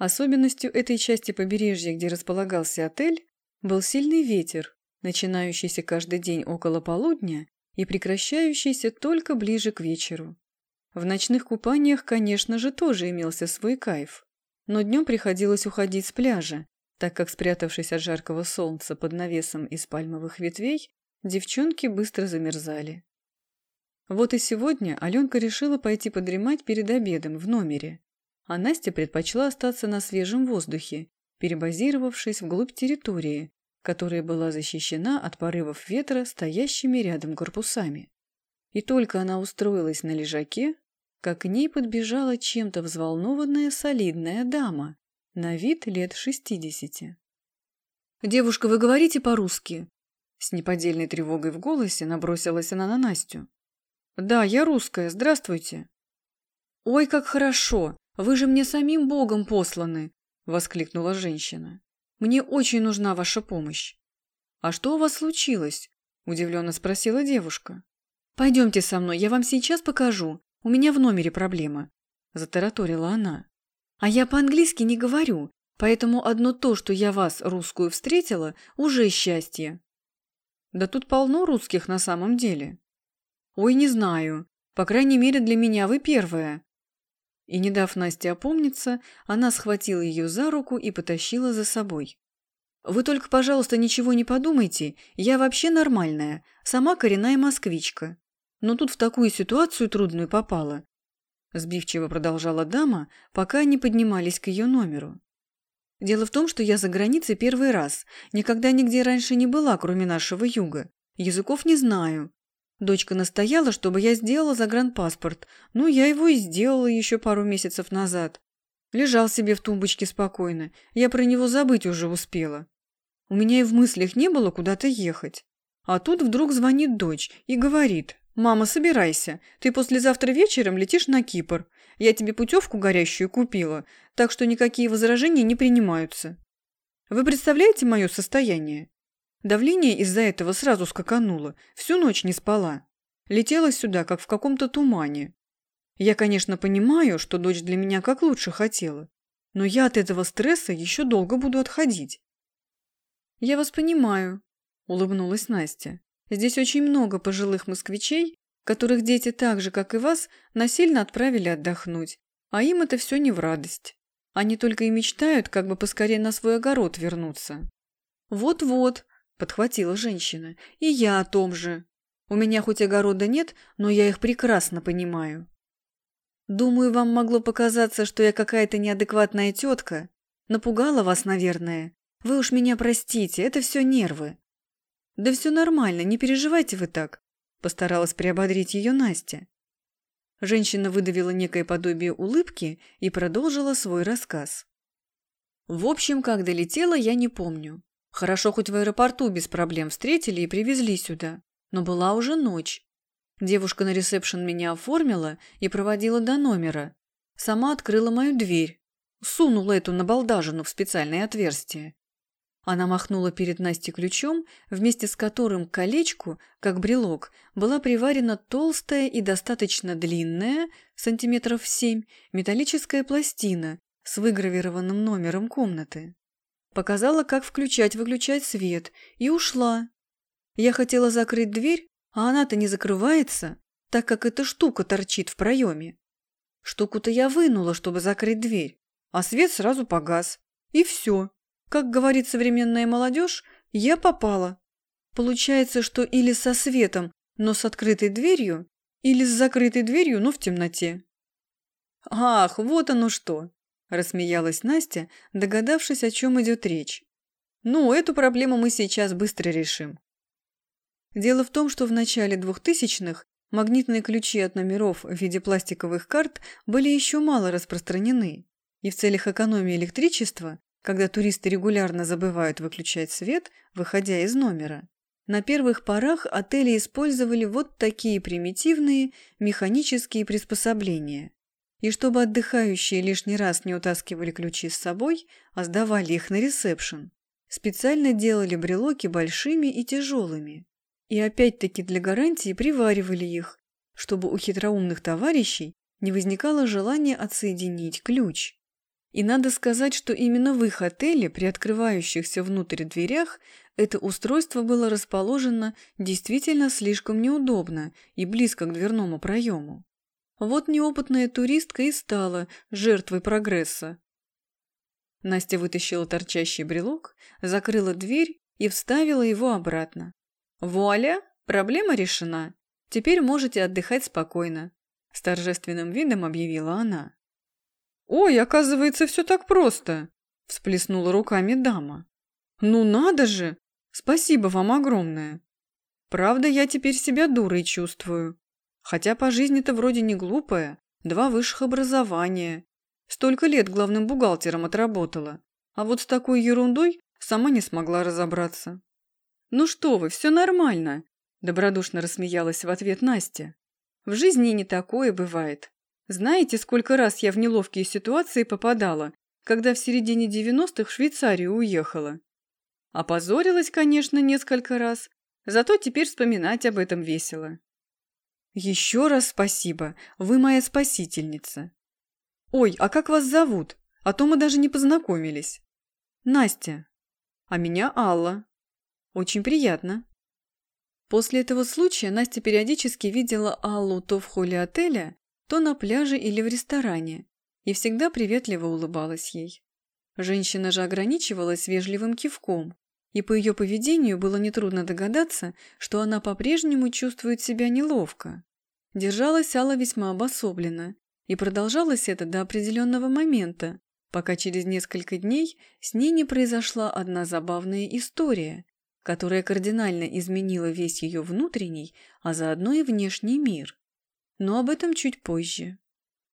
Особенностью этой части побережья, где располагался отель, был сильный ветер, начинающийся каждый день около полудня и прекращающийся только ближе к вечеру. В ночных купаниях, конечно же, тоже имелся свой кайф, но днем приходилось уходить с пляжа, так как, спрятавшись от жаркого солнца под навесом из пальмовых ветвей, девчонки быстро замерзали. Вот и сегодня Аленка решила пойти подремать перед обедом в номере, а Настя предпочла остаться на свежем воздухе, перебазировавшись вглубь территории, которая была защищена от порывов ветра стоящими рядом корпусами. И только она устроилась на лежаке, как к ней подбежала чем-то взволнованная солидная дама, на вид лет шестидесяти. «Девушка, вы говорите по-русски?» С неподдельной тревогой в голосе набросилась она на Настю. «Да, я русская, здравствуйте». «Ой, как хорошо! Вы же мне самим Богом посланы!» – воскликнула женщина. «Мне очень нужна ваша помощь». «А что у вас случилось?» – удивленно спросила девушка. «Пойдемте со мной, я вам сейчас покажу. У меня в номере проблема», – затараторила она. «А я по-английски не говорю, поэтому одно то, что я вас, русскую, встретила, уже счастье». «Да тут полно русских на самом деле». «Ой, не знаю. По крайней мере, для меня вы первая». И, не дав Насте опомниться, она схватила ее за руку и потащила за собой. «Вы только, пожалуйста, ничего не подумайте, я вообще нормальная, сама коренная москвичка. Но тут в такую ситуацию трудную попала. Сбивчиво продолжала дама, пока они поднимались к ее номеру. Дело в том, что я за границей первый раз, никогда нигде раньше не была, кроме нашего юга. Языков не знаю. Дочка настояла, чтобы я сделала загранпаспорт. Ну, я его и сделала еще пару месяцев назад. Лежал себе в тумбочке спокойно. Я про него забыть уже успела. У меня и в мыслях не было куда-то ехать. А тут вдруг звонит дочь и говорит, «Мама, собирайся. Ты послезавтра вечером летишь на Кипр. Я тебе путевку горящую купила, так что никакие возражения не принимаются». Вы представляете мое состояние? Давление из-за этого сразу скакануло, всю ночь не спала. Летела сюда, как в каком-то тумане. Я, конечно, понимаю, что дочь для меня как лучше хотела, но я от этого стресса еще долго буду отходить. «Я вас понимаю», – улыбнулась Настя. Здесь очень много пожилых москвичей, которых дети так же, как и вас, насильно отправили отдохнуть, а им это все не в радость. Они только и мечтают, как бы поскорее на свой огород вернуться. «Вот-вот», – подхватила женщина, – «и я о том же. У меня хоть огорода нет, но я их прекрасно понимаю». «Думаю, вам могло показаться, что я какая-то неадекватная тетка. Напугала вас, наверное. Вы уж меня простите, это все нервы. «Да все нормально, не переживайте вы так», – постаралась приободрить ее Настя. Женщина выдавила некое подобие улыбки и продолжила свой рассказ. В общем, как долетела, я не помню. Хорошо, хоть в аэропорту без проблем встретили и привезли сюда. Но была уже ночь. Девушка на ресепшн меня оформила и проводила до номера. Сама открыла мою дверь. Сунула эту набалдажину в специальное отверстие. Она махнула перед Настей ключом, вместе с которым к колечку, как брелок, была приварена толстая и достаточно длинная, сантиметров семь, металлическая пластина с выгравированным номером комнаты. Показала, как включать-выключать свет, и ушла. Я хотела закрыть дверь, а она-то не закрывается, так как эта штука торчит в проеме. Штуку-то я вынула, чтобы закрыть дверь, а свет сразу погас. И все. Как говорит современная молодежь, я попала. Получается, что или со светом, но с открытой дверью, или с закрытой дверью, но в темноте. «Ах, вот оно что!» – рассмеялась Настя, догадавшись, о чем идет речь. «Ну, эту проблему мы сейчас быстро решим». Дело в том, что в начале двухтысячных магнитные ключи от номеров в виде пластиковых карт были еще мало распространены, и в целях экономии электричества когда туристы регулярно забывают выключать свет, выходя из номера. На первых порах отели использовали вот такие примитивные механические приспособления. И чтобы отдыхающие лишний раз не утаскивали ключи с собой, а сдавали их на ресепшн, специально делали брелоки большими и тяжелыми. И опять-таки для гарантии приваривали их, чтобы у хитроумных товарищей не возникало желания отсоединить ключ. И надо сказать, что именно в их отеле, при открывающихся внутрь дверях, это устройство было расположено действительно слишком неудобно и близко к дверному проему. Вот неопытная туристка и стала жертвой прогресса. Настя вытащила торчащий брелок, закрыла дверь и вставила его обратно. «Вуаля! Проблема решена. Теперь можете отдыхать спокойно», – с торжественным видом объявила она. «Ой, оказывается, все так просто!» – всплеснула руками дама. «Ну надо же! Спасибо вам огромное! Правда, я теперь себя дурой чувствую. Хотя по жизни-то вроде не глупая, два высших образования. Столько лет главным бухгалтером отработала. А вот с такой ерундой сама не смогла разобраться. «Ну что вы, все нормально!» – добродушно рассмеялась в ответ Настя. «В жизни не такое бывает. Знаете, сколько раз я в неловкие ситуации попадала, когда в середине девяностых в Швейцарию уехала? Опозорилась, конечно, несколько раз, зато теперь вспоминать об этом весело. Еще раз спасибо, вы моя спасительница. Ой, а как вас зовут? А то мы даже не познакомились. Настя. А меня Алла. Очень приятно. После этого случая Настя периодически видела Аллу то в холле отеля, то на пляже или в ресторане, и всегда приветливо улыбалась ей. Женщина же ограничивалась вежливым кивком, и по ее поведению было нетрудно догадаться, что она по-прежнему чувствует себя неловко. Держалась Алла весьма обособленно, и продолжалось это до определенного момента, пока через несколько дней с ней не произошла одна забавная история, которая кардинально изменила весь ее внутренний, а заодно и внешний мир. Но об этом чуть позже.